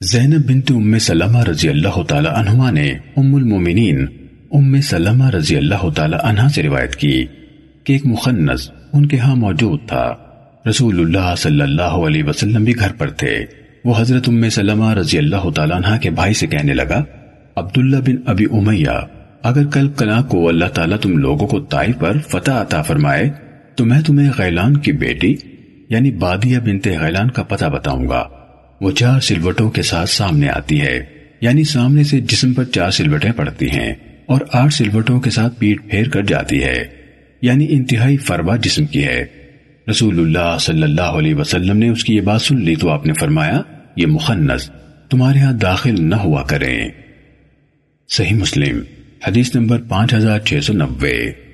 زینب بنت ام سلمہ رضی اللہ تعالی عنہما نے ام المومنین ام سلمہ رضی اللہ تعالی عنہ سے روایت کی کہ ایک مخنز ان کے ہاں موجود تھا۔ رسول اللہ صلی اللہ علیہ وسلم بھی گھر پر تھے۔ وہ حضرت ام سلمہ رضی اللہ تعالیٰ عنہ کے بھائی سے کہنے لگا، عبداللہ بن ابی امیہ، اگر کل کلا کو اللہ تعالیٰ تم لوگوں کو تائی پر فتح عطا فرمائے، تو میں تمہیں غیلان کی بیٹی یعنی بادیہ بنت غیلان کا پتہ بتاؤں گا۔ وہ چار سلوٹوں کے ساتھ سامنے آتی ہے۔ یعنی سامنے سے جسم پر چار سلوٹیں پڑتی ہیں اور آٹھ سلوٹوں کے ساتھ پیٹ پھیر کر جاتی ہے۔ یعنی انتہائی فروا جسم کی ہے۔ رسول اللہ صلی اللہ علیہ وسلم نے اس کی یہ بات سن لی تو آپ نے فرمایا، یہ مخنص تمہارے ہاں داخل نہ ہوا کریں۔ صحیح مسلم، حدیث نمبر پانچ ہزار چھ سو نبے